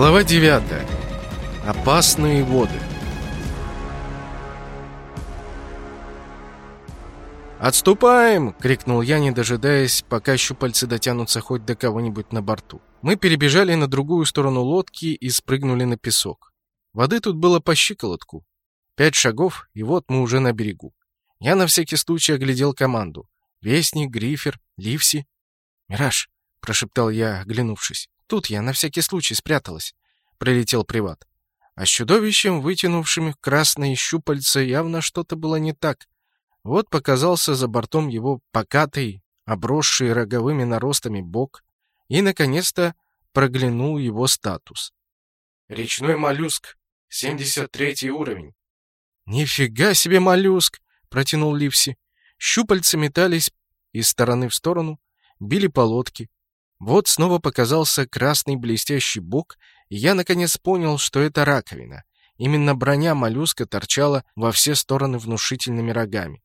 Глава 9. Опасные воды. «Отступаем!» — крикнул я, не дожидаясь, пока щупальцы дотянутся хоть до кого-нибудь на борту. Мы перебежали на другую сторону лодки и спрыгнули на песок. Воды тут было по щиколотку. Пять шагов, и вот мы уже на берегу. Я на всякий случай оглядел команду. Вестник, Грифер, Ливси. «Мираж!» — прошептал я, оглянувшись. «Тут я на всякий случай спряталась», — прилетел приват. А с чудовищем, вытянувшим красные щупальца, явно что-то было не так. Вот показался за бортом его покатый, обросший роговыми наростами бок, и, наконец-то, проглянул его статус. «Речной моллюск, 73 уровень». «Нифига себе моллюск!» — протянул Ливси. Щупальца метались из стороны в сторону, били по лодке. Вот снова показался красный блестящий бок, и я наконец понял, что это раковина. Именно броня моллюска торчала во все стороны внушительными рогами.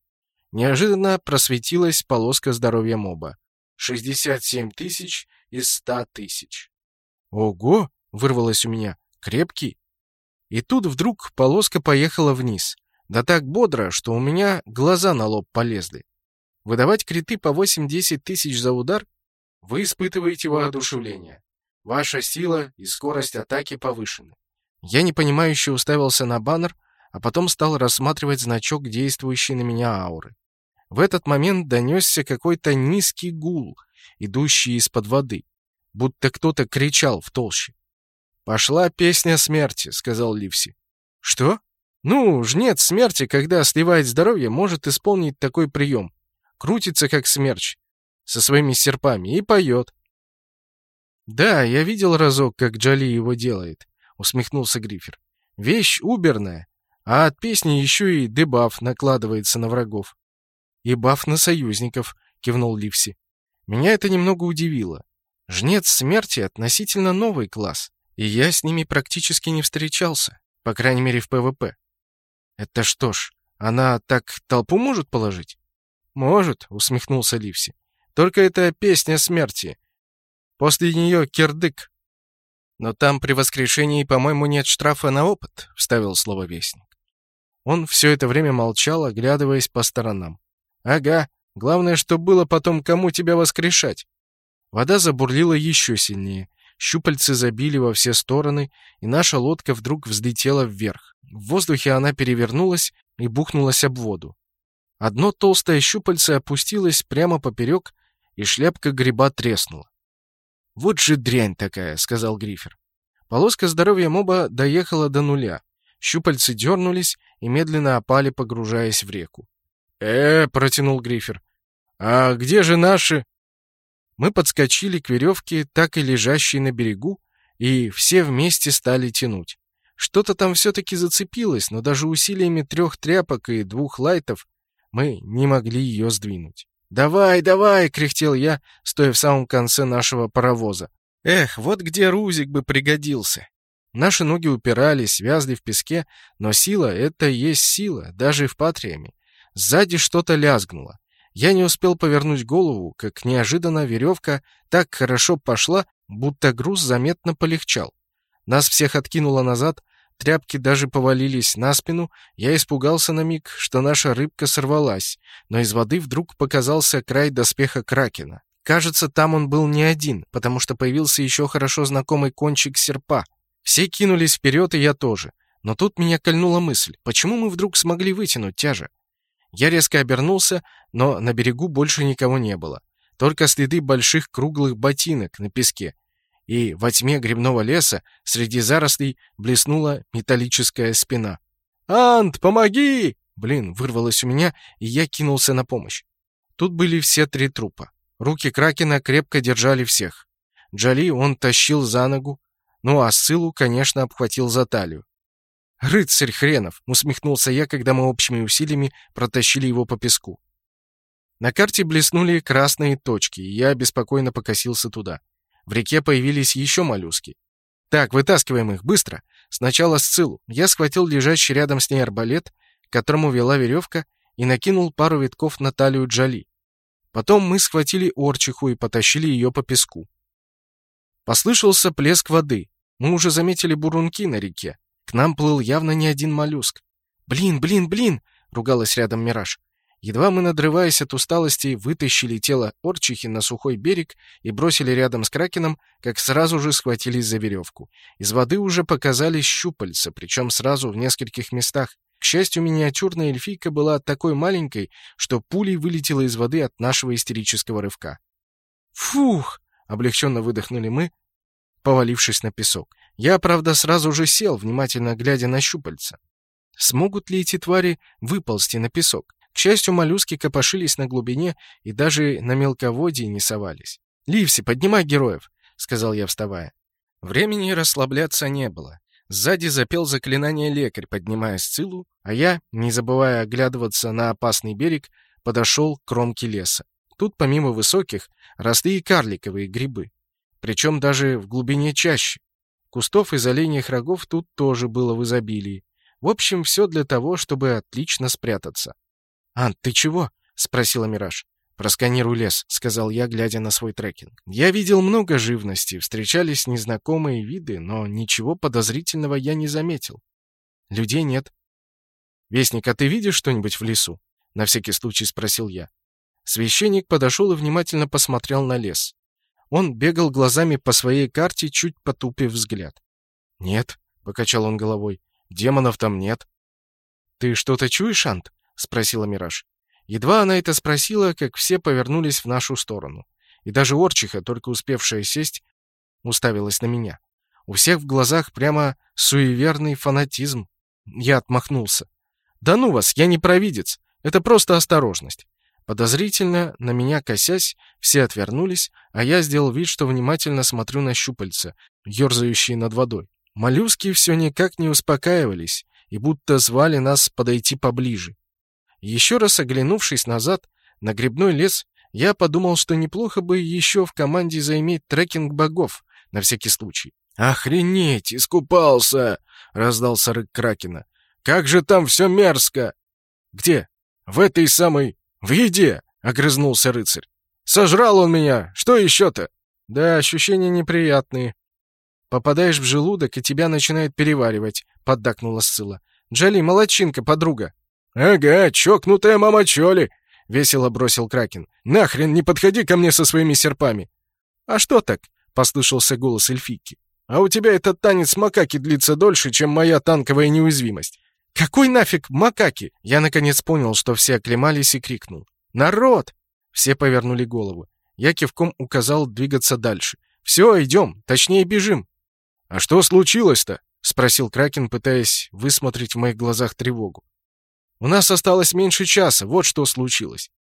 Неожиданно просветилась полоска здоровья моба. 67 тысяч из 100 тысяч. «Ого!» — вырвалось у меня. «Крепкий!» И тут вдруг полоска поехала вниз. Да так бодро, что у меня глаза на лоб полезли. Выдавать криты по 8-10 тысяч за удар? Вы испытываете воодушевление. Ваша сила и скорость атаки повышены. Я непонимающе уставился на баннер, а потом стал рассматривать значок, действующий на меня ауры. В этот момент донесся какой-то низкий гул, идущий из-под воды, будто кто-то кричал в толще. «Пошла песня смерти», — сказал Ливси. «Что?» «Ну, жнец смерти, когда сливает здоровье, может исполнить такой прием. Крутится, как смерч, со своими серпами, и поет». «Да, я видел разок, как Джоли его делает», — усмехнулся Грифер. «Вещь уберная, а от песни еще и дебаф накладывается на врагов». «И баф на союзников», — кивнул Ливси. «Меня это немного удивило. Жнец смерти — относительно новый класс, и я с ними практически не встречался, по крайней мере в ПВП. Это что ж, она так толпу может положить?» «Может», — усмехнулся Ливси. «Только это песня смерти. После нее кирдык». «Но там при воскрешении, по-моему, нет штрафа на опыт», — вставил слово Вестник. Он все это время молчал, оглядываясь по сторонам. «Ага. Главное, что было потом кому тебя воскрешать». Вода забурлила еще сильнее. Щупальцы забили во все стороны, и наша лодка вдруг взлетела вверх. В воздухе она перевернулась и бухнулась об воду. Одно толстое щупальце опустилось прямо поперек, и шляпка гриба треснула. «Вот же дрянь такая», — сказал Грифер. Полоска здоровья моба доехала до нуля. Щупальцы дернулись и медленно опали, погружаясь в реку э протянул Грифер. «А где же наши?» Мы подскочили к веревке, так и лежащей на берегу, и все вместе стали тянуть. Что-то там все-таки зацепилось, но даже усилиями трех тряпок и двух лайтов мы не могли ее сдвинуть. «Давай, давай!» — кряхтел я, стоя в самом конце нашего паровоза. «Эх, вот где Рузик бы пригодился!» Наши ноги упирались, вязли в песке, но сила — это есть сила, даже в патриаме. Сзади что-то лязгнуло. Я не успел повернуть голову, как неожиданно веревка так хорошо пошла, будто груз заметно полегчал. Нас всех откинуло назад, тряпки даже повалились на спину, я испугался на миг, что наша рыбка сорвалась, но из воды вдруг показался край доспеха Кракена. Кажется, там он был не один, потому что появился еще хорошо знакомый кончик серпа. Все кинулись вперед, и я тоже. Но тут меня кольнула мысль, почему мы вдруг смогли вытянуть тяжа? Я резко обернулся, но на берегу больше никого не было. Только следы больших круглых ботинок на песке. И во тьме грибного леса среди зарослей блеснула металлическая спина. «Ант, помоги!» Блин, вырвалось у меня, и я кинулся на помощь. Тут были все три трупа. Руки Кракена крепко держали всех. Джали он тащил за ногу, ну а Сылу, конечно, обхватил за талию. «Рыцарь хренов!» — усмехнулся я, когда мы общими усилиями протащили его по песку. На карте блеснули красные точки, и я беспокойно покосился туда. В реке появились еще моллюски. «Так, вытаскиваем их, быстро!» Сначала Сциллу. Я схватил лежащий рядом с ней арбалет, которому вела веревка, и накинул пару витков на талию Джали. Потом мы схватили Орчиху и потащили ее по песку. Послышался плеск воды. Мы уже заметили бурунки на реке. К нам плыл явно не один моллюск. «Блин, блин, блин!» — ругалась рядом Мираж. Едва мы, надрываясь от усталости, вытащили тело Орчихи на сухой берег и бросили рядом с Кракеном, как сразу же схватились за веревку. Из воды уже показались щупальца, причем сразу в нескольких местах. К счастью, миниатюрная эльфийка была такой маленькой, что пулей вылетела из воды от нашего истерического рывка. «Фух!» — облегченно выдохнули мы, повалившись на песок. Я, правда, сразу же сел, внимательно глядя на щупальца. Смогут ли эти твари выползти на песок? К счастью, моллюски копошились на глубине и даже на мелководье не совались. «Ливси, поднимай героев!» — сказал я, вставая. Времени расслабляться не было. Сзади запел заклинание лекарь, поднимая Сцилу, а я, не забывая оглядываться на опасный берег, подошел к кромке леса. Тут, помимо высоких, росли и карликовые грибы. Причем даже в глубине чаще. Кустов из оленьих рогов тут тоже было в изобилии. В общем, все для того, чтобы отлично спрятаться. «Ант, ты чего?» — спросила Мираж. «Просканируй лес», — сказал я, глядя на свой трекинг. Я видел много живности, встречались незнакомые виды, но ничего подозрительного я не заметил. Людей нет. «Вестник, а ты видишь что-нибудь в лесу?» — на всякий случай спросил я. Священник подошел и внимательно посмотрел на лес. Он бегал глазами по своей карте, чуть потупив взгляд. «Нет», — покачал он головой, — «демонов там нет». «Ты что-то чуешь, Ант?» — спросила Мираж. Едва она это спросила, как все повернулись в нашу сторону. И даже Орчиха, только успевшая сесть, уставилась на меня. У всех в глазах прямо суеверный фанатизм. Я отмахнулся. «Да ну вас, я не провидец. Это просто осторожность». Подозрительно, на меня косясь, все отвернулись, а я сделал вид, что внимательно смотрю на щупальца, ерзающие над водой. Моллюски все никак не успокаивались и будто звали нас подойти поближе. Еще раз оглянувшись назад на грибной лес, я подумал, что неплохо бы еще в команде заиметь трекинг богов, на всякий случай. «Охренеть, искупался!» — раздался рык Кракена. «Как же там все мерзко!» «Где?» «В этой самой... в еде!» — огрызнулся рыцарь. «Сожрал он меня! Что еще-то?» «Да, ощущения неприятные. Попадаешь в желудок, и тебя начинает переваривать», — поддакнула Сцилла. «Джоли, молодчинка, подруга!» «Ага, чокнутая мама Чоли!» — весело бросил Кракен. «Нахрен не подходи ко мне со своими серпами!» «А что так?» — послышался голос эльфийки. «А у тебя этот танец макаки длится дольше, чем моя танковая неуязвимость». «Какой нафиг макаки?» Я наконец понял, что все оклемались и крикнул. «Народ!» Все повернули голову. Я кивком указал двигаться дальше. «Все, идем, точнее бежим». «А что случилось-то?» — спросил Кракен, пытаясь высмотреть в моих глазах тревогу. У нас осталось меньше часа, вот что случилось.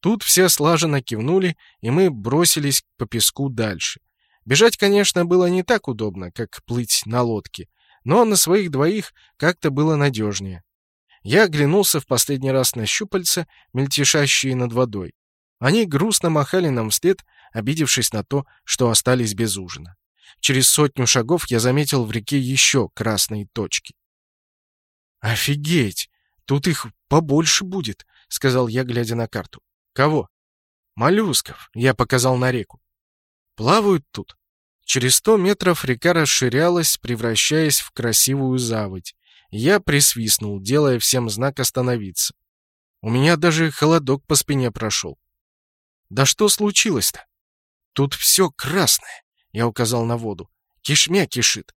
Тут все слаженно кивнули, и мы бросились по песку дальше. Бежать, конечно, было не так удобно, как плыть на лодке, но на своих двоих как-то было надежнее. Я оглянулся в последний раз на щупальца, мельтешащие над водой. Они грустно махали нам вслед, обидевшись на то, что остались без ужина. Через сотню шагов я заметил в реке еще красные точки. «Офигеть! «Тут их побольше будет», — сказал я, глядя на карту. «Кого?» «Моллюсков», — я показал на реку. «Плавают тут». Через сто метров река расширялась, превращаясь в красивую заводь. Я присвистнул, делая всем знак остановиться. У меня даже холодок по спине прошел. «Да что случилось-то?» «Тут все красное», — я указал на воду. «Кишмя кишит».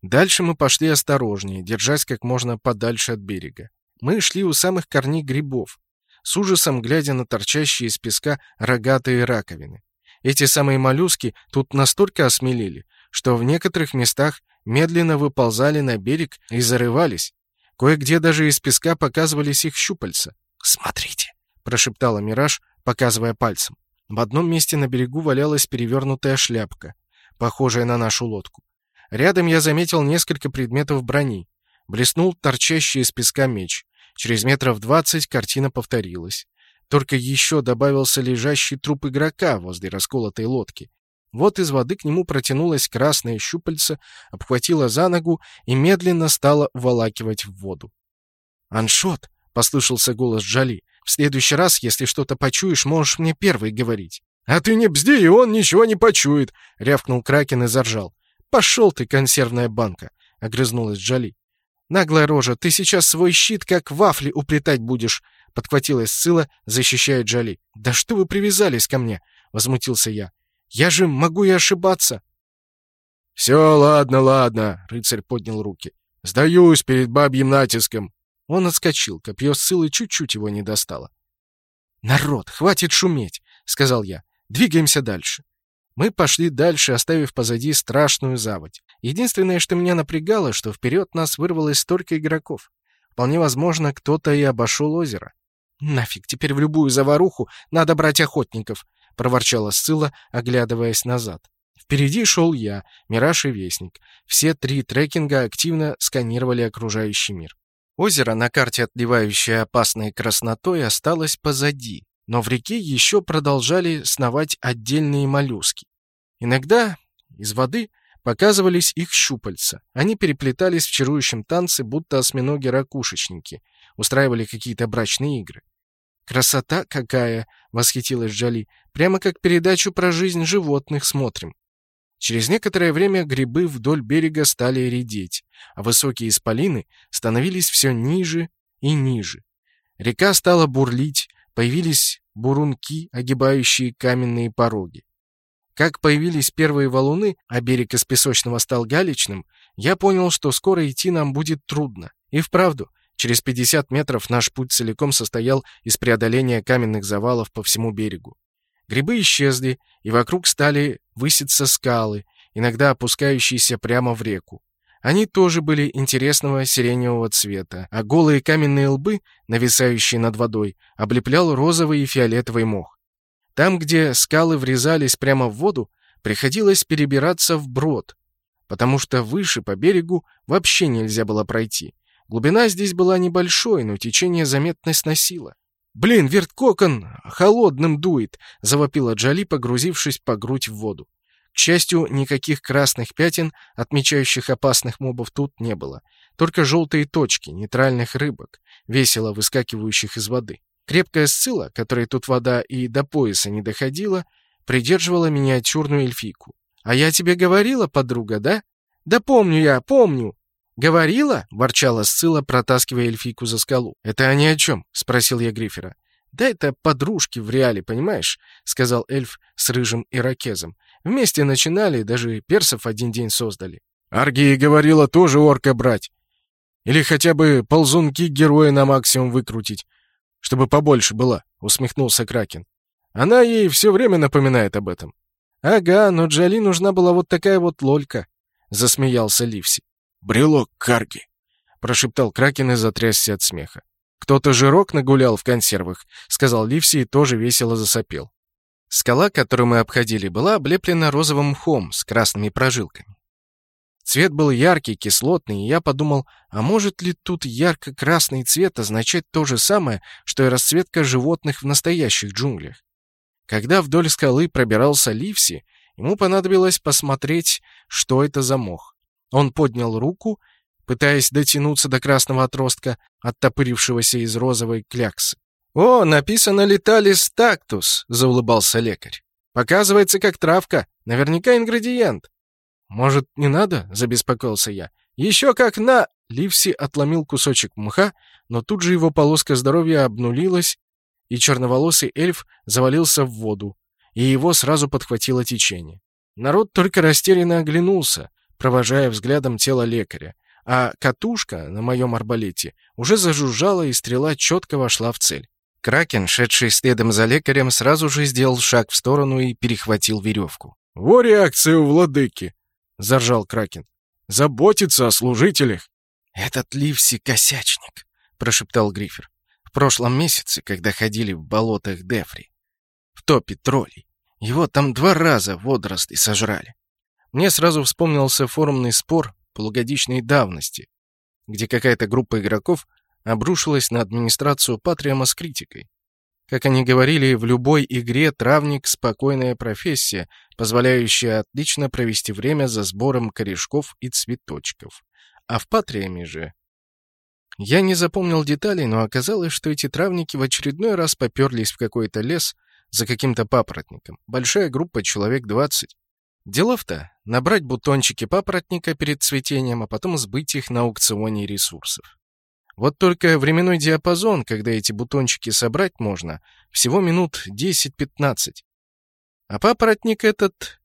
Дальше мы пошли осторожнее, держась как можно подальше от берега. Мы шли у самых корней грибов, с ужасом глядя на торчащие из песка рогатые раковины. Эти самые моллюски тут настолько осмелели, что в некоторых местах медленно выползали на берег и зарывались. Кое-где даже из песка показывались их щупальца. «Смотрите!» — прошептала Мираж, показывая пальцем. В одном месте на берегу валялась перевернутая шляпка, похожая на нашу лодку. Рядом я заметил несколько предметов брони. Блеснул торчащий из песка меч. Через метров двадцать картина повторилась. Только еще добавился лежащий труп игрока возле расколотой лодки. Вот из воды к нему протянулась красная щупальца, обхватила за ногу и медленно стала волакивать в воду. «Аншот!» — послышался голос Джали. «В следующий раз, если что-то почуешь, можешь мне первый говорить». «А ты не бзди, и он ничего не почует!» — рявкнул Кракен и заржал. пошел ты, консервная банка!» — огрызнулась Джоли. «Наглая рожа, ты сейчас свой щит как вафли уплетать будешь!» — подхватилась Сцилла, защищая Джоли. «Да что вы привязались ко мне?» — возмутился я. «Я же могу и ошибаться!» «Все, ладно, ладно!» — рыцарь поднял руки. «Сдаюсь перед бабьим натиском!» Он отскочил, копье Сциллы чуть-чуть его не достало. «Народ, хватит шуметь!» — сказал я. «Двигаемся дальше». Мы пошли дальше, оставив позади страшную заводь. Единственное, что меня напрягало, что вперед нас вырвалось столько игроков. Вполне возможно, кто-то и обошел озеро. «Нафиг, теперь в любую заваруху надо брать охотников», — проворчала Сцилла, оглядываясь назад. Впереди шел я, Мираж и Вестник. Все три трекинга активно сканировали окружающий мир. Озеро, на карте отливающее опасной краснотой, осталось позади, но в реке еще продолжали сновать отдельные моллюски. Иногда из воды показывались их щупальца. Они переплетались в чарующем танце, будто осьминоги-ракушечники, устраивали какие-то брачные игры. «Красота какая!» — восхитилась Джоли. «Прямо как передачу про жизнь животных смотрим». Через некоторое время грибы вдоль берега стали редеть, а высокие исполины становились все ниже и ниже. Река стала бурлить, появились бурунки, огибающие каменные пороги. Как появились первые валуны, а берег из песочного стал галечным, я понял, что скоро идти нам будет трудно. И вправду, через 50 метров наш путь целиком состоял из преодоления каменных завалов по всему берегу. Грибы исчезли, и вокруг стали выситься скалы, иногда опускающиеся прямо в реку. Они тоже были интересного сиреневого цвета, а голые каменные лбы, нависающие над водой, облеплял розовый и фиолетовый мох. Там, где скалы врезались прямо в воду, приходилось перебираться вброд, потому что выше по берегу вообще нельзя было пройти. Глубина здесь была небольшой, но течение заметно сносило. «Блин, верткокон холодным дует!» — завопила Джоли, погрузившись по грудь в воду. К счастью, никаких красных пятен, отмечающих опасных мобов, тут не было. Только желтые точки, нейтральных рыбок, весело выскакивающих из воды. Крепкая сцила, которой тут вода и до пояса не доходила, придерживала миниатюрную эльфийку. «А я тебе говорила, подруга, да?» «Да помню я, помню!» «Говорила?» — ворчала Сцилла, протаскивая эльфийку за скалу. «Это они о чем?» — спросил я Грифера. «Да это подружки в реале, понимаешь?» — сказал эльф с рыжим ирокезом. «Вместе начинали, даже персов один день создали». «Аргия говорила тоже орка брать. Или хотя бы ползунки героя на максимум выкрутить, чтобы побольше было», — усмехнулся Кракен. «Она ей все время напоминает об этом». «Ага, но Джоли нужна была вот такая вот лолька», — засмеялся Ливси. «Брелок Карги», — прошептал Кракен и затрясся от смеха. «Кто-то жирок нагулял в консервах», — сказал Ливси и тоже весело засопел. Скала, которую мы обходили, была облеплена розовым мхом с красными прожилками. Цвет был яркий, кислотный, и я подумал, а может ли тут ярко-красный цвет означать то же самое, что и расцветка животных в настоящих джунглях? Когда вдоль скалы пробирался Ливси, ему понадобилось посмотреть, что это за мох. Он поднял руку, пытаясь дотянуться до красного отростка, оттопырившегося из розовой кляксы. «О, написано «Леталис тактус», — заулыбался лекарь. «Показывается, как травка. Наверняка ингредиент». «Может, не надо?» — забеспокоился я. «Еще как на...» Ливси отломил кусочек мха, но тут же его полоска здоровья обнулилась, и черноволосый эльф завалился в воду, и его сразу подхватило течение. Народ только растерянно оглянулся, провожая взглядом тело лекаря, а катушка на моем арбалете уже зажужжала, и стрела четко вошла в цель. Кракен, шедший следом за лекарем, сразу же сделал шаг в сторону и перехватил веревку. «Во реакция у владыки!» — заржал Кракен. «Заботиться о служителях!» «Этот Ливси косячник!» — прошептал Грифер. «В прошлом месяце, когда ходили в болотах Дефри, в топе троллей, его там два раза водоросли сожрали. Мне сразу вспомнился форумный спор полугодичной давности, где какая-то группа игроков обрушилась на администрацию Патриама с критикой. Как они говорили, в любой игре травник — спокойная профессия, позволяющая отлично провести время за сбором корешков и цветочков. А в Патриаме же... Я не запомнил деталей, но оказалось, что эти травники в очередной раз поперлись в какой-то лес за каким-то папоротником. Большая группа, человек 20. Делов-то набрать бутончики папоротника перед цветением, а потом сбыть их на аукционе ресурсов. Вот только временной диапазон, когда эти бутончики собрать можно, всего минут 10-15. А папоротник этот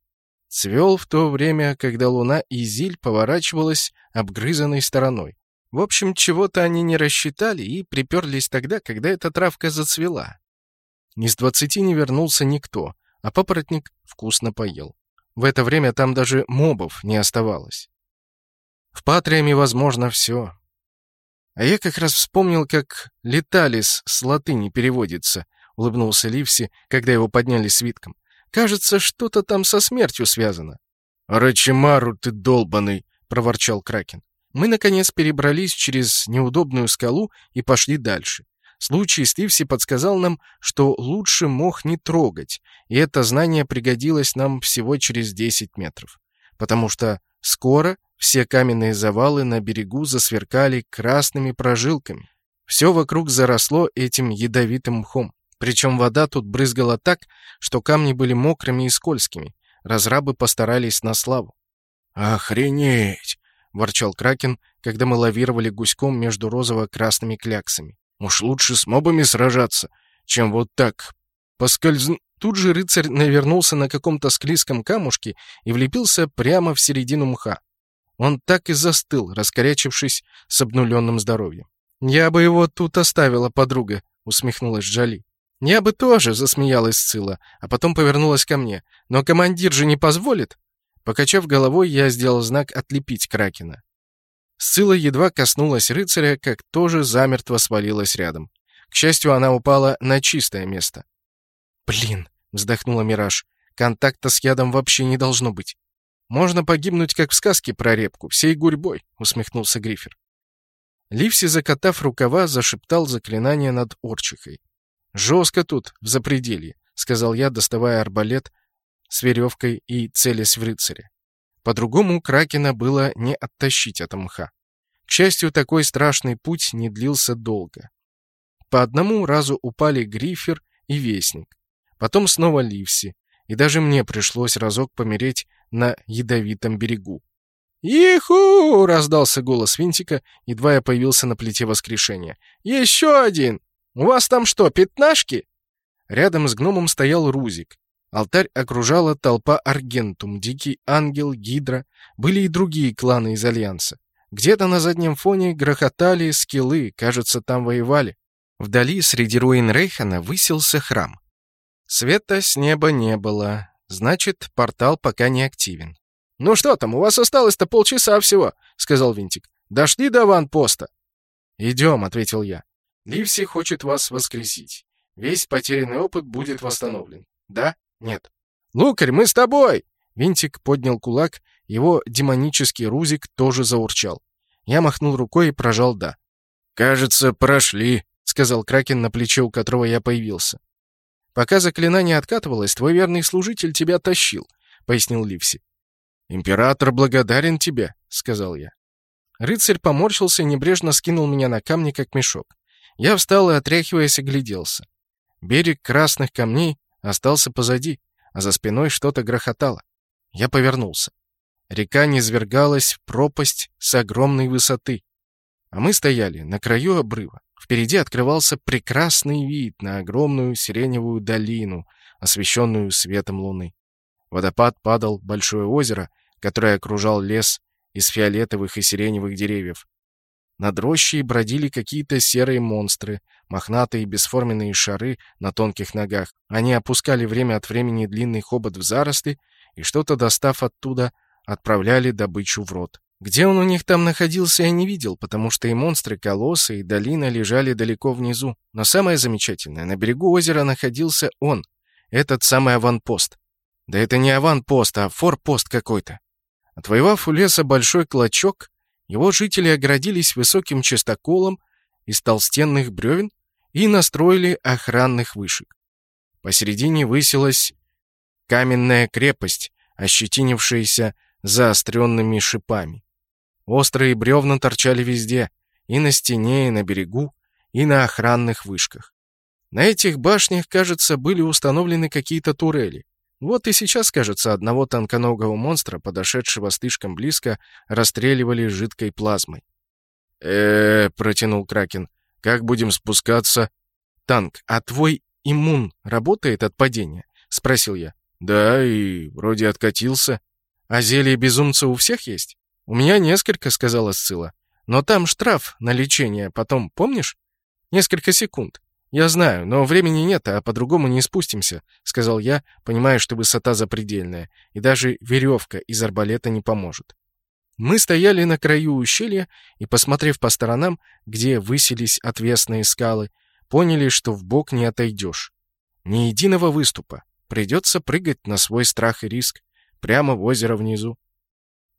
цвел в то время, когда луна Изиль поворачивалась обгрызанной стороной. В общем, чего-то они не рассчитали и приперлись тогда, когда эта травка зацвела. С двадцати не вернулся никто, а папоротник вкусно поел. В это время там даже мобов не оставалось. В Патриаме возможно все. А я как раз вспомнил, как «леталис» с латыни переводится, улыбнулся Ливси, когда его подняли свитком. Кажется, что-то там со смертью связано. «Рачимару ты долбаный!» — проворчал Кракен. Мы, наконец, перебрались через неудобную скалу и пошли дальше. Случай с Ливси подсказал нам, что лучше мох не трогать, и это знание пригодилось нам всего через 10 метров. Потому что скоро все каменные завалы на берегу засверкали красными прожилками. Все вокруг заросло этим ядовитым мхом. Причем вода тут брызгала так, что камни были мокрыми и скользкими. Разрабы постарались на славу. «Охренеть!» — ворчал Кракен, когда мы лавировали гуськом между розово-красными кляксами. «Уж лучше с мобами сражаться, чем вот так поскользн...» Тут же рыцарь навернулся на каком-то склизком камушке и влепился прямо в середину мха. Он так и застыл, раскорячившись с обнуленным здоровьем. «Я бы его тут оставила, подруга», — усмехнулась Джоли. «Я бы тоже», — засмеялась Сцилла, а потом повернулась ко мне. «Но командир же не позволит?» Покачав головой, я сделал знак «отлепить Кракена». Сцилла едва коснулась рыцаря, как тоже замертво свалилась рядом. К счастью, она упала на чистое место. «Блин!» — вздохнула Мираж. «Контакта с ядом вообще не должно быть. Можно погибнуть, как в сказке про репку, всей гурьбой», — усмехнулся Грифер. Ливси, закатав рукава, зашептал заклинание над Орчихой. «Жестко тут, в запределье», — сказал я, доставая арбалет с веревкой и целясь в рыцаря. По-другому Кракена было не оттащить от мха. К счастью, такой страшный путь не длился долго. По одному разу упали Грифер и Вестник. Потом снова Ливси, и даже мне пришлось разок помереть на ядовитом берегу. «Иху!» — раздался голос Винтика, едва я появился на плите воскрешения. «Еще один! У вас там что, пятнашки?» Рядом с гномом стоял Рузик. Алтарь окружала толпа Аргентум, Дикий Ангел, Гидра. Были и другие кланы из Альянса. Где-то на заднем фоне грохотали скиллы, кажется, там воевали. Вдали, среди руин Рейхана, высился храм. Света с неба не было, значит, портал пока не активен. «Ну что там, у вас осталось-то полчаса всего», — сказал Винтик. «Дошли до ванпоста?» «Идем», — ответил я. «Ливси хочет вас воскресить. Весь потерянный опыт будет восстановлен. Да? Нет. «Лукарь, мы с тобой!» Винтик поднял кулак, его демонический рузик тоже заурчал. Я махнул рукой и прожал «да». «Кажется, прошли», — сказал Кракен, на плече у которого я появился. «Пока заклинание откатывалось, твой верный служитель тебя тащил», — пояснил Ливси. «Император благодарен тебе», — сказал я. Рыцарь поморщился и небрежно скинул меня на камни, как мешок. Я встал и, отряхиваясь, огляделся. Берег красных камней остался позади, а за спиной что-то грохотало. Я повернулся. Река низвергалась в пропасть с огромной высоты. А мы стояли на краю обрыва. Впереди открывался прекрасный вид на огромную сиреневую долину, освещенную светом луны. Водопад падал в большое озеро, которое окружал лес из фиолетовых и сиреневых деревьев. Над рощей бродили какие-то серые монстры, мохнатые бесформенные шары на тонких ногах. Они опускали время от времени длинный хобот в заросты и, что-то достав оттуда, отправляли добычу в рот. Где он у них там находился, я не видел, потому что и монстры, колоссы, и долина лежали далеко внизу. Но самое замечательное, на берегу озера находился он, этот самый аванпост. Да это не аванпост, а форпост какой-то. Отвоевав у леса большой клочок, его жители оградились высоким частоколом из толстенных бревен и настроили охранных вышек. Посередине высилась каменная крепость, ощетинившаяся заостренными шипами. Острые бревна торчали везде, и на стене, и на берегу, и на охранных вышках. На этих башнях, кажется, были установлены какие-то турели. Вот и сейчас, кажется, одного тонконогого монстра, подошедшего слишком близко, расстреливали жидкой плазмой. э, протянул Кракен. «Как будем спускаться?» «Танк, а твой иммун работает от падения?» — спросил я. «Да, и вроде откатился». «А зелье безумца у всех есть?» «У меня несколько», — сказала Сцилла. «Но там штраф на лечение потом, помнишь? Несколько секунд». «Я знаю, но времени нет, а по-другому не спустимся», — сказал я, понимая, что высота запредельная, и даже веревка из арбалета не поможет. Мы стояли на краю ущелья и, посмотрев по сторонам, где высились отвесные скалы, поняли, что в бок не отойдешь. Ни единого выступа. Придется прыгать на свой страх и риск, прямо в озеро внизу.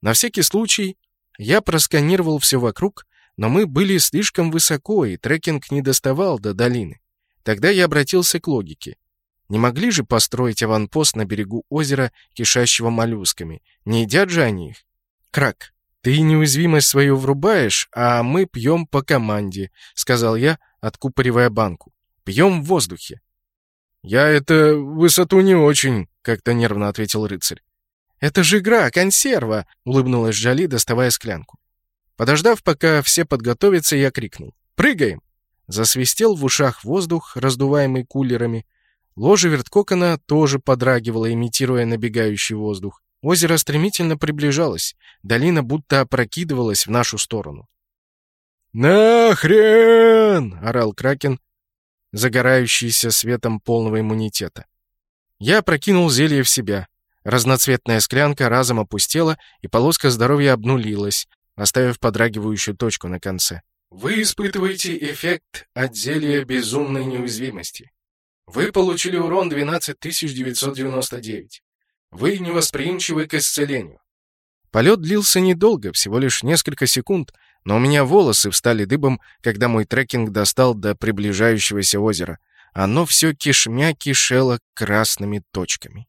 На всякий случай я просканировал все вокруг, но мы были слишком высоко, и трекинг не доставал до долины. Тогда я обратился к логике. Не могли же построить аванпост на берегу озера, кишащего моллюсками? Не едят же они их? Крак, ты неуязвимость свою врубаешь, а мы пьем по команде, сказал я, откупоривая банку. Пьем в воздухе. Я это высоту не очень, как-то нервно ответил рыцарь. «Это же игра, консерва!» — улыбнулась Жали, доставая склянку. Подождав, пока все подготовятся, я крикнул. «Прыгаем!» Засвистел в ушах воздух, раздуваемый кулерами. Ложе верткокона тоже подрагивало, имитируя набегающий воздух. Озеро стремительно приближалось. Долина будто опрокидывалась в нашу сторону. «Нахрен!» — орал Кракен, загорающийся светом полного иммунитета. Я прокинул зелье в себя. Разноцветная склянка разом опустела, и полоска здоровья обнулилась, оставив подрагивающую точку на конце. Вы испытываете эффект от зелья безумной неуязвимости. Вы получили урон 12999. Вы невосприимчивы к исцелению. Полет длился недолго, всего лишь несколько секунд, но у меня волосы встали дыбом, когда мой трекинг достал до приближающегося озера. Оно все кишмя кишело красными точками.